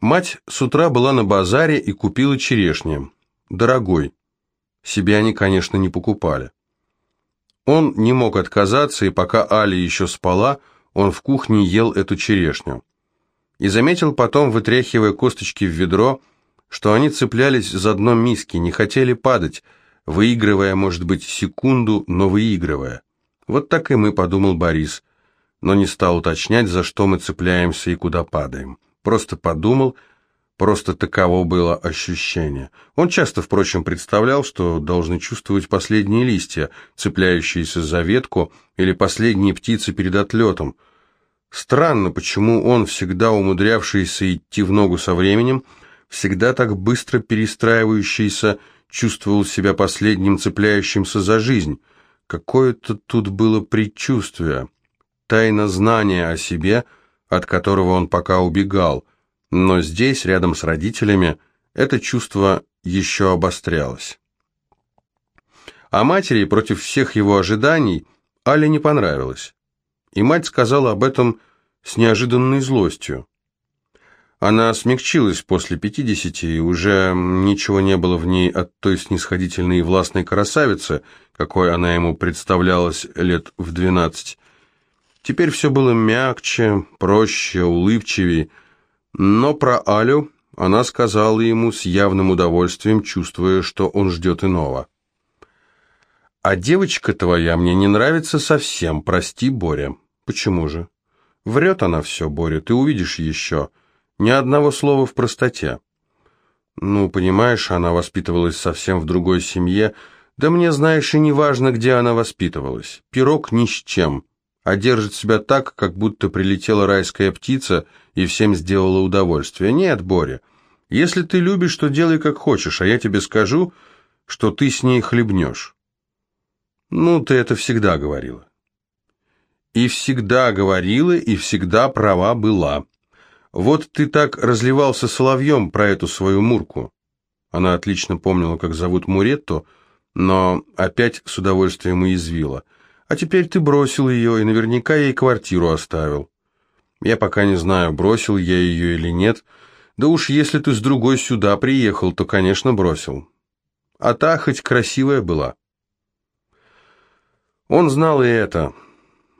Мать с утра была на базаре и купила черешни. Дорогой. Себе они, конечно, не покупали. Он не мог отказаться, и пока Али еще спала, он в кухне ел эту черешню. И заметил потом, вытряхивая косточки в ведро, что они цеплялись за дно миски, не хотели падать, выигрывая, может быть, секунду, но выигрывая. Вот так и мы, подумал Борис, но не стал уточнять, за что мы цепляемся и куда падаем. Просто подумал, просто таково было ощущение. Он часто, впрочем, представлял, что должны чувствовать последние листья, цепляющиеся за ветку, или последние птицы перед отлетом. Странно, почему он, всегда умудрявшийся идти в ногу со временем, всегда так быстро перестраивающийся, чувствовал себя последним цепляющимся за жизнь. Какое-то тут было предчувствие, тайна знания о себе, от которого он пока убегал, но здесь, рядом с родителями, это чувство еще обострялось. А матери, против всех его ожиданий, Але не понравилось. И мать сказала об этом с неожиданной злостью. Она смягчилась после пятидесяти, и уже ничего не было в ней от той снисходительной и властной красавицы, какой она ему представлялась лет в двенадцать. Теперь все было мягче, проще, улыбчивее, но про Алю она сказала ему с явным удовольствием, чувствуя, что он ждет иного. «А девочка твоя мне не нравится совсем, прости, Боря». «Почему же?» «Врет она все, Боря, ты увидишь еще». Ни одного слова в простоте. Ну, понимаешь, она воспитывалась совсем в другой семье. Да мне, знаешь, и не важно, где она воспитывалась. Пирог ни с чем. А держит себя так, как будто прилетела райская птица и всем сделала удовольствие. Нет, Боря, если ты любишь, то делай как хочешь, а я тебе скажу, что ты с ней хлебнешь. Ну, ты это всегда говорила. И всегда говорила, и всегда права была. Вот ты так разливался соловьем про эту свою Мурку. Она отлично помнила, как зовут Муретту, но опять с удовольствием уязвила. А теперь ты бросил ее и наверняка ей квартиру оставил. Я пока не знаю, бросил я ее или нет. Да уж если ты с другой сюда приехал, то, конечно, бросил. А та хоть красивая была. Он знал и это.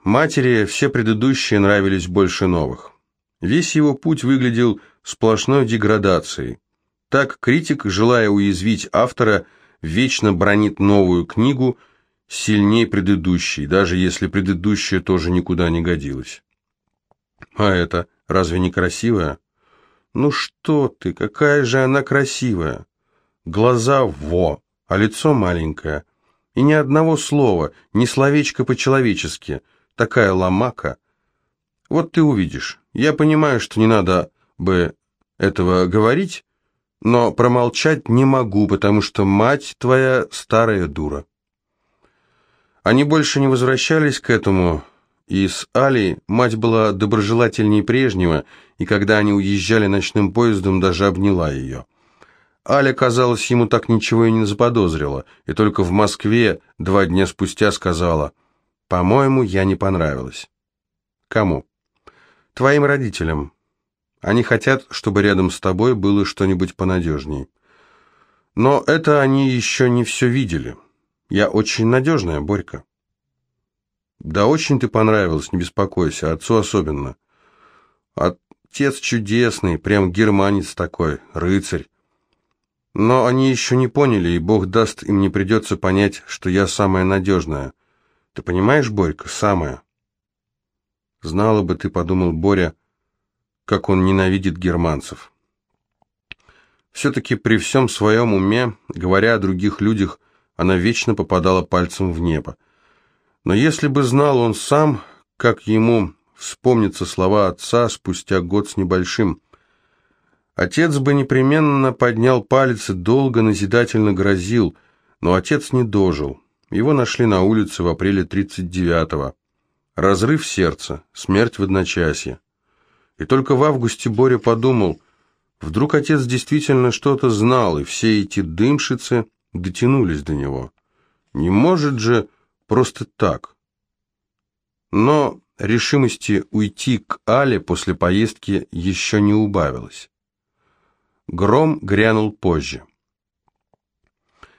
Матери все предыдущие нравились больше новых. Весь его путь выглядел сплошной деградацией. Так критик, желая уязвить автора, вечно бронит новую книгу сильнее предыдущей, даже если предыдущая тоже никуда не годилась. А это разве не красивая? Ну что ты, какая же она красивая! Глаза во, а лицо маленькое. И ни одного слова, ни словечка по-человечески. Такая ломака. Вот ты увидишь. Я понимаю, что не надо бы этого говорить, но промолчать не могу, потому что мать твоя старая дура. Они больше не возвращались к этому, и с Али мать была доброжелательней прежнего, и когда они уезжали ночным поездом, даже обняла ее. Аля, казалось, ему так ничего и не заподозрила, и только в Москве два дня спустя сказала, «По-моему, я не понравилась». «Кому?» Твоим родителям. Они хотят, чтобы рядом с тобой было что-нибудь понадежней. Но это они еще не все видели. Я очень надежная, Борька. Да очень ты понравилась, не беспокойся, отцу особенно. Отец чудесный, прям германец такой, рыцарь. Но они еще не поняли, и Бог даст, им не придется понять, что я самая надежная. Ты понимаешь, Борька, самая. Знала бы ты, подумал Боря, как он ненавидит германцев. Все-таки при всем своем уме, говоря о других людях, она вечно попадала пальцем в небо. Но если бы знал он сам, как ему вспомнятся слова отца спустя год с небольшим, отец бы непременно поднял палец и долго назидательно грозил, но отец не дожил. Его нашли на улице в апреле 39-го. Разрыв сердца, смерть в одночасье. И только в августе Боря подумал, вдруг отец действительно что-то знал, и все эти дымшицы дотянулись до него. Не может же просто так. Но решимости уйти к Але после поездки еще не убавилось. Гром грянул позже.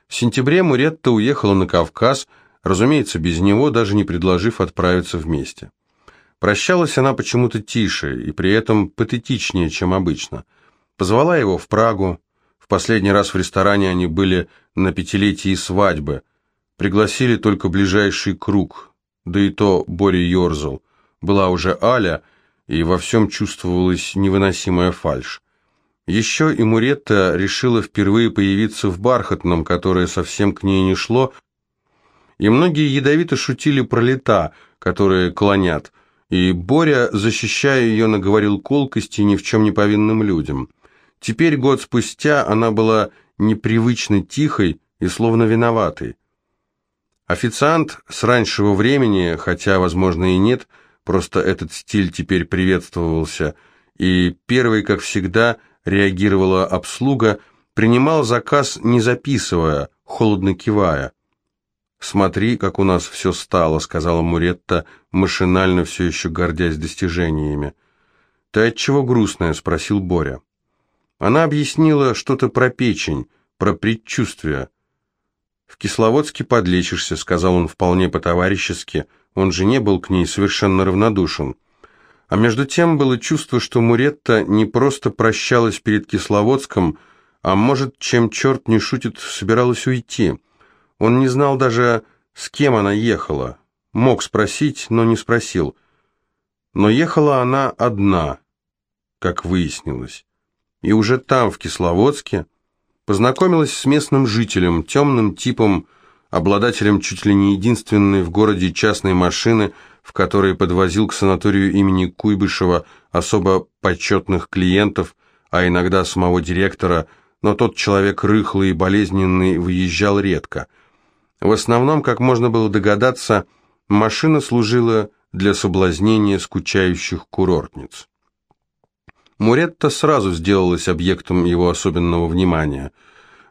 В сентябре Муретта уехала на Кавказ, разумеется, без него, даже не предложив отправиться вместе. Прощалась она почему-то тише и при этом патетичнее, чем обычно. Позвала его в Прагу. Последний раз в ресторане они были на пятилетии свадьбы. Пригласили только ближайший круг, да и то Боря ерзал. Была уже Аля, и во всем чувствовалась невыносимая фальшь. Еще и Муретта решила впервые появиться в бархатном, которое совсем к ней не шло, и многие ядовито шутили про лета, которые клонят, и Боря, защищая ее, наговорил колкости ни в чем не повинным людям. Теперь, год спустя, она была непривычно тихой и словно виноватой. Официант с раньшего времени, хотя, возможно, и нет, просто этот стиль теперь приветствовался, и первый, как всегда, реагировала обслуга, принимал заказ, не записывая, холодно кивая. «Смотри, как у нас все стало», — сказала Муретта, машинально все еще гордясь достижениями. «Ты отчего грустная?» — спросил Боря. Она объяснила что-то про печень, про предчувствие. «В Кисловодске подлечишься», — сказал он вполне по-товарищески. Он же не был к ней совершенно равнодушен. А между тем было чувство, что Муретта не просто прощалась перед Кисловодском, а может, чем черт не шутит, собиралась уйти. Он не знал даже, с кем она ехала. Мог спросить, но не спросил. Но ехала она одна, как выяснилось. И уже там, в Кисловодске, Познакомилась с местным жителем, темным типом, обладателем чуть ли не единственной в городе частной машины, в которой подвозил к санаторию имени Куйбышева особо почетных клиентов, а иногда самого директора, но тот человек рыхлый и болезненный выезжал редко. В основном, как можно было догадаться, машина служила для соблазнения скучающих курортниц. Муретта сразу сделалась объектом его особенного внимания.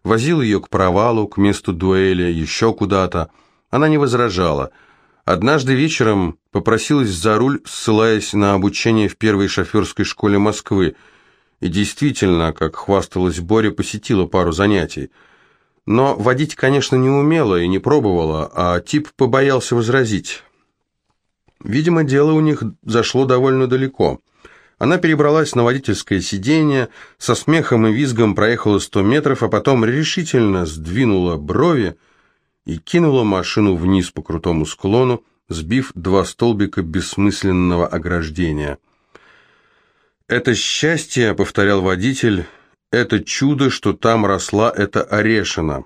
Возил ее к провалу, к месту дуэли, еще куда-то. Она не возражала. Однажды вечером попросилась за руль, ссылаясь на обучение в первой шоферской школе Москвы. И действительно, как хвасталась Боря, посетила пару занятий. Но водить, конечно, не умела и не пробовала, а тип побоялся возразить. Видимо, дело у них зашло довольно далеко. Она перебралась на водительское сиденье, со смехом и визгом проехала сто метров, а потом решительно сдвинула брови и кинула машину вниз по крутому склону, сбив два столбика бессмысленного ограждения. «Это счастье», — повторял водитель, — «это чудо, что там росла эта орешина».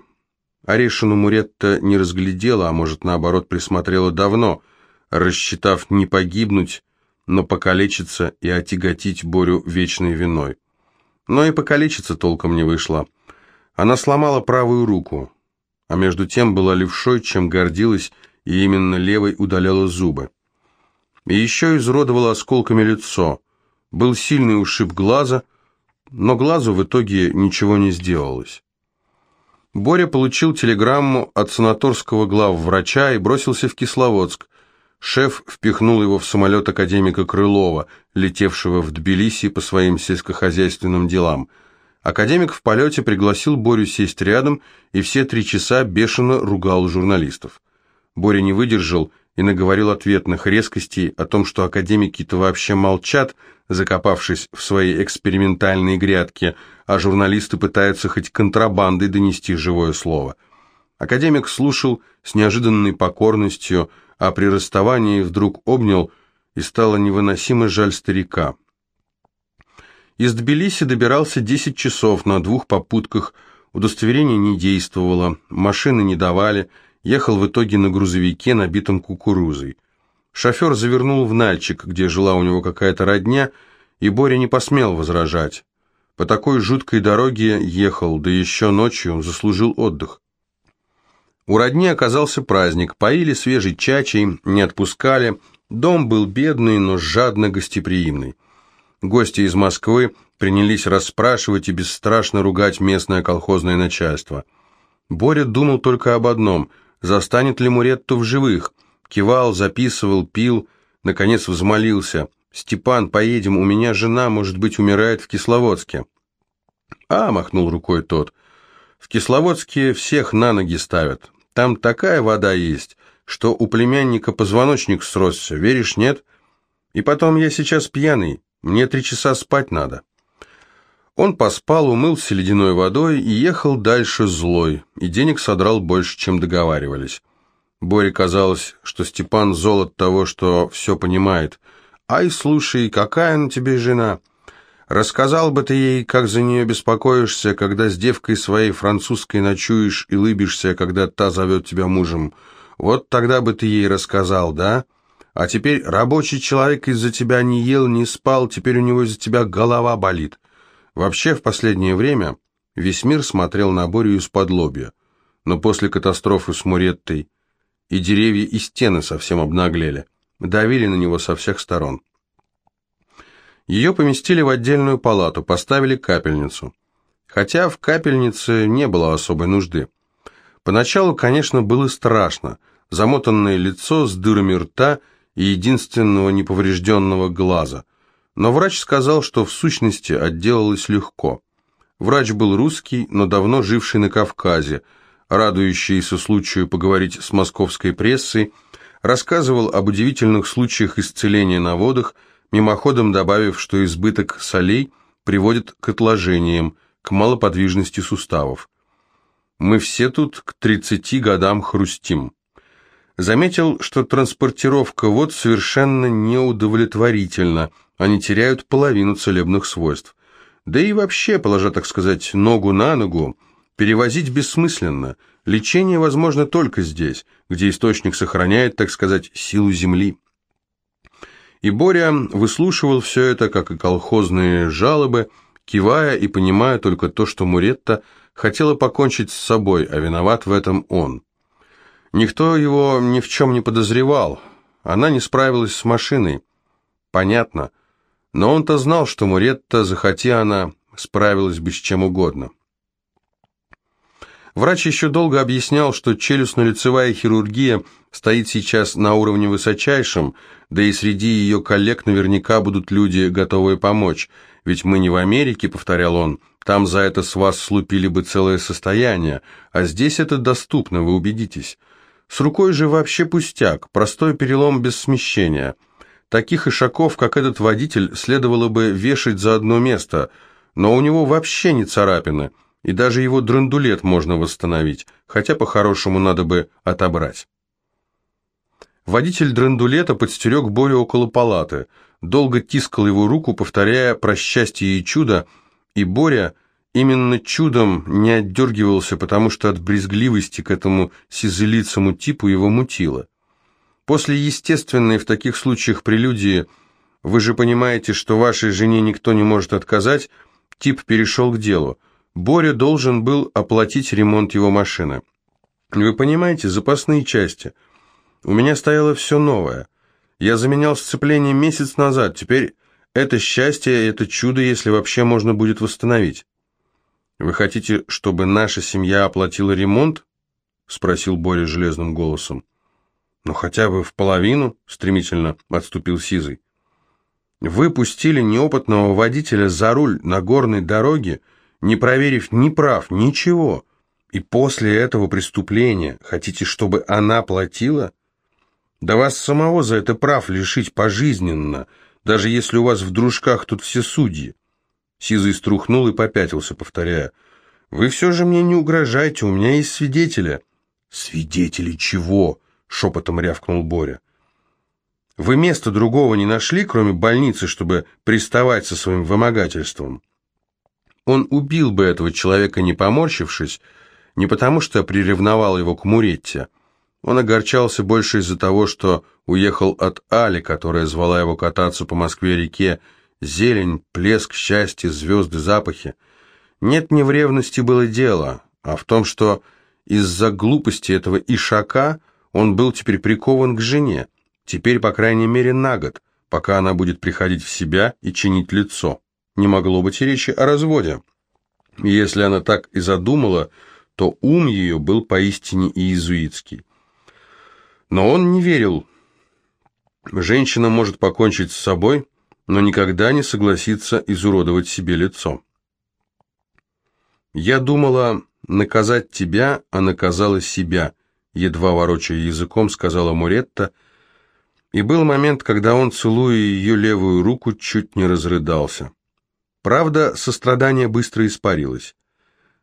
Орешину Муретта не разглядела, а может, наоборот, присмотрела давно, рассчитав не погибнуть, но покалечиться и отяготить Борю вечной виной. Но и покалечиться толком не вышло. Она сломала правую руку, а между тем была левшой, чем гордилась, и именно левой удаляла зубы. И еще изуродовала осколками лицо. Был сильный ушиб глаза, но глазу в итоге ничего не сделалось. Боря получил телеграмму от санаторского главврача и бросился в Кисловодск, Шеф впихнул его в самолет академика Крылова, летевшего в Тбилиси по своим сельскохозяйственным делам. Академик в полете пригласил Борю сесть рядом и все три часа бешено ругал журналистов. Боря не выдержал и наговорил ответных резкостей о том, что академики-то вообще молчат, закопавшись в свои экспериментальные грядки, а журналисты пытаются хоть контрабандой донести живое слово. Академик слушал с неожиданной покорностью, а при расставании вдруг обнял, и стало невыносимо жаль старика. Из Тбилиси добирался 10 часов на двух попутках, удостоверение не действовало, машины не давали, ехал в итоге на грузовике, набитом кукурузой. Шофер завернул в Нальчик, где жила у него какая-то родня, и Боря не посмел возражать. По такой жуткой дороге ехал, да еще ночью заслужил отдых. У родни оказался праздник, поили свежей чачей, не отпускали. Дом был бедный, но жадно гостеприимный. Гости из Москвы принялись расспрашивать и бесстрашно ругать местное колхозное начальство. Боря думал только об одном – застанет ли Муретту в живых. Кивал, записывал, пил, наконец взмолился. «Степан, поедем, у меня жена, может быть, умирает в Кисловодске». «А», — махнул рукой тот, — «в Кисловодске всех на ноги ставят. Там такая вода есть, что у племянника позвоночник сросся, веришь, нет? И потом я сейчас пьяный, мне три часа спать надо». Он поспал, умылся ледяной водой и ехал дальше злой, и денег содрал больше, чем договаривались. Боре казалось, что Степан золот того, что все понимает. «Ай, слушай, какая на тебе жена?» Рассказал бы ты ей, как за нее беспокоишься, когда с девкой своей французской ночуешь и лыбишься, когда та зовет тебя мужем. Вот тогда бы ты ей рассказал, да? А теперь рабочий человек из-за тебя не ел, не спал, теперь у него из-за тебя голова болит. Вообще, в последнее время весь мир смотрел на Борю из-под лобья. Но после катастрофы с Муреттой и деревья и стены совсем обнаглели, давили на него со всех сторон. Ее поместили в отдельную палату, поставили капельницу. Хотя в капельнице не было особой нужды. Поначалу, конечно, было страшно. Замотанное лицо с дырами рта и единственного неповрежденного глаза. Но врач сказал, что в сущности отделалось легко. Врач был русский, но давно живший на Кавказе, радующийся случаю поговорить с московской прессой, рассказывал об удивительных случаях исцеления на водах, мимоходом добавив, что избыток солей приводит к отложениям, к малоподвижности суставов. Мы все тут к 30 годам хрустим. Заметил, что транспортировка вод совершенно неудовлетворительна, они теряют половину целебных свойств. Да и вообще, положа, так сказать, ногу на ногу, перевозить бессмысленно. Лечение возможно только здесь, где источник сохраняет, так сказать, силу земли. И Боря выслушивал все это, как и колхозные жалобы, кивая и понимая только то, что Муретта хотела покончить с собой, а виноват в этом он. Никто его ни в чем не подозревал. Она не справилась с машиной. Понятно. Но он-то знал, что Муретта, захоти она, справилась бы с чем угодно. Врач еще долго объяснял, что челюстно-лицевая хирургия стоит сейчас на уровне высочайшем, да и среди ее коллег наверняка будут люди, готовые помочь. Ведь мы не в Америке, повторял он, там за это с вас слупили бы целое состояние, а здесь это доступно, вы убедитесь. С рукой же вообще пустяк, простой перелом без смещения. Таких ишаков, как этот водитель, следовало бы вешать за одно место, но у него вообще не царапины – и даже его драндулет можно восстановить, хотя по-хорошему надо бы отобрать. Водитель драндулета подстерег Борю около палаты, долго тискал его руку, повторяя про счастье и чудо, и Боря именно чудом не отдергивался, потому что от брезгливости к этому сизылицому типу его мутило. После естественной в таких случаях прелюдии «Вы же понимаете, что вашей жене никто не может отказать», тип перешел к делу – Боря должен был оплатить ремонт его машины. Вы понимаете, запасные части. У меня стояло все новое. Я заменял сцепление месяц назад, теперь это счастье, это чудо, если вообще можно будет восстановить. Вы хотите, чтобы наша семья оплатила ремонт? Спросил Боря железным голосом. Ну хотя бы в половину, стремительно отступил Сизый. Вы пустили неопытного водителя за руль на горной дороге, не проверив ни прав, ничего. И после этого преступления хотите, чтобы она платила? Да вас самого за это прав лишить пожизненно, даже если у вас в дружках тут все судьи. Сизый струхнул и попятился, повторяя. «Вы все же мне не угрожайте, у меня есть свидетели». «Свидетели чего?» — шепотом рявкнул Боря. «Вы места другого не нашли, кроме больницы, чтобы приставать со своим вымогательством?» Он убил бы этого человека, не поморщившись, не потому что приревновал его к Муретте. Он огорчался больше из-за того, что уехал от Али, которая звала его кататься по Москве-реке. Зелень, плеск, счастье, звезды, запахи. Нет, не в ревности было дело, а в том, что из-за глупости этого ишака он был теперь прикован к жене, теперь, по крайней мере, на год, пока она будет приходить в себя и чинить лицо не могло быть и речи о разводе. если она так и задумала, то ум ее был поистине иезуитский. Но он не верил. Женщина может покончить с собой, но никогда не согласится изуродовать себе лицо. Я думала наказать тебя, а наказала себя, едва ворочая языком, сказала Муретта, и был момент, когда он, целуя ее левую руку, чуть не разрыдался. Правда, сострадание быстро испарилось.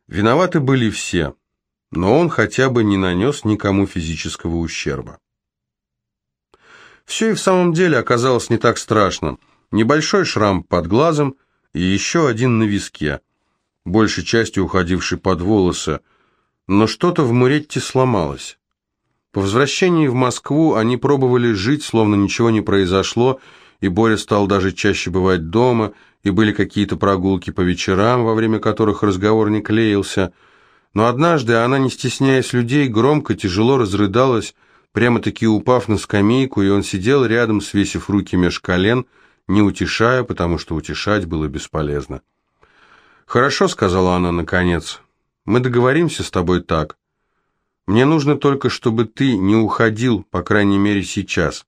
Виноваты были все, но он хотя бы не нанес никому физического ущерба. Все и в самом деле оказалось не так страшно. Небольшой шрам под глазом и еще один на виске, большей частью уходивший под волосы, но что-то в Муретте сломалось. По возвращении в Москву они пробовали жить, словно ничего не произошло, и Боря стал даже чаще бывать дома, и были какие-то прогулки по вечерам, во время которых разговор не клеился. Но однажды она, не стесняясь людей, громко, тяжело разрыдалась, прямо-таки упав на скамейку, и он сидел рядом, свесив руки меж колен, не утешая, потому что утешать было бесполезно. «Хорошо», — сказала она наконец, — «мы договоримся с тобой так. Мне нужно только, чтобы ты не уходил, по крайней мере, сейчас.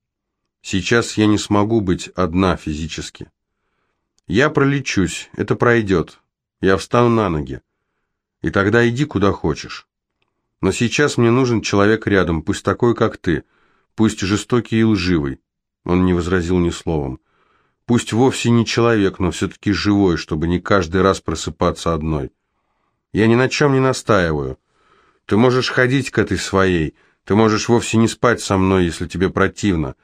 Сейчас я не смогу быть одна физически. Я пролечусь, это пройдет. Я встану на ноги. И тогда иди куда хочешь. Но сейчас мне нужен человек рядом, пусть такой, как ты, пусть жестокий и лживый. Он не возразил ни словом. Пусть вовсе не человек, но все-таки живой, чтобы не каждый раз просыпаться одной. Я ни на чем не настаиваю. Ты можешь ходить к этой своей, ты можешь вовсе не спать со мной, если тебе противно.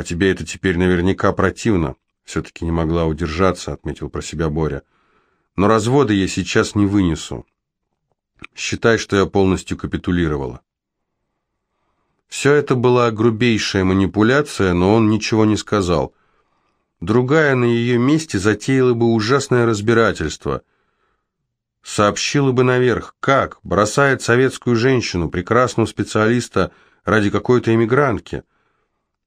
А тебе это теперь наверняка противно. Все-таки не могла удержаться, отметил про себя Боря. Но развода я сейчас не вынесу. Считай, что я полностью капитулировала. Все это была грубейшая манипуляция, но он ничего не сказал. Другая на ее месте затеяла бы ужасное разбирательство. Сообщила бы наверх, как бросает советскую женщину, прекрасного специалиста, ради какой-то эмигрантки.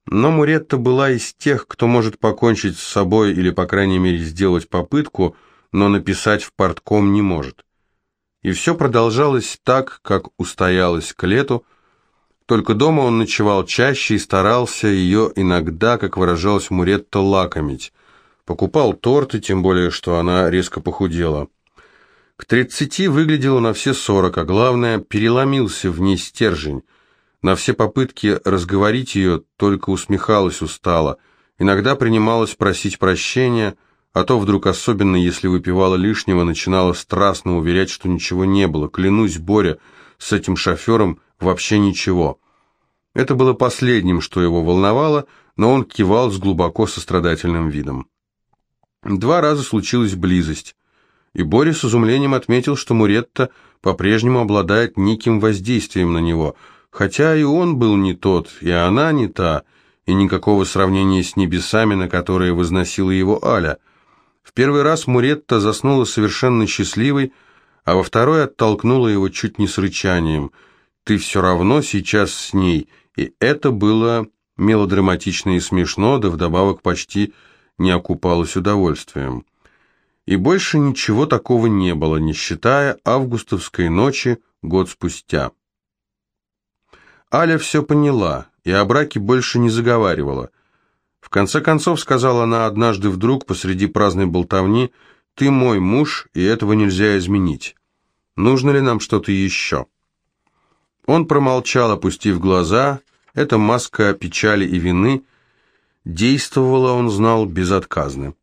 Но Муретта была из тех, кто может покончить с собой или, по крайней мере, сделать попытку, но написать в портком не может. И все продолжалось так, как устоялось к лету, только дома он ночевал чаще и старался ее иногда, как выражалась Муретта, лакомить. Покупал торты, тем более, что она резко похудела. К тридцати выглядела на все сорок, а главное, переломился в ней стержень. На все попытки разговорить ее только усмехалась устало. Иногда принималась просить прощения, а то вдруг, особенно если выпивала лишнего, начинала страстно уверять, что ничего не было. Клянусь, Боря, с этим шофером вообще ничего. Это было последним, что его волновало, но он кивал с глубоко сострадательным видом. Два раза случилась близость и Борис с изумлением отметил, что Муретта по-прежнему обладает неким воздействием на него, хотя и он был не тот, и она не та, и никакого сравнения с небесами, на которые возносила его Аля. В первый раз Муретта заснула совершенно счастливой, а во второй оттолкнула его чуть не с рычанием. «Ты все равно сейчас с ней», и это было мелодраматично и смешно, да вдобавок почти не окупалось удовольствием. И больше ничего такого не было, не считая августовской ночи год спустя. Аля все поняла и о браке больше не заговаривала. В конце концов, сказала она однажды вдруг посреди праздной болтовни, «Ты мой муж, и этого нельзя изменить. Нужно ли нам что-то еще?» Он промолчал, опустив глаза. Эта маска печали и вины действовала, он знал, безотказно.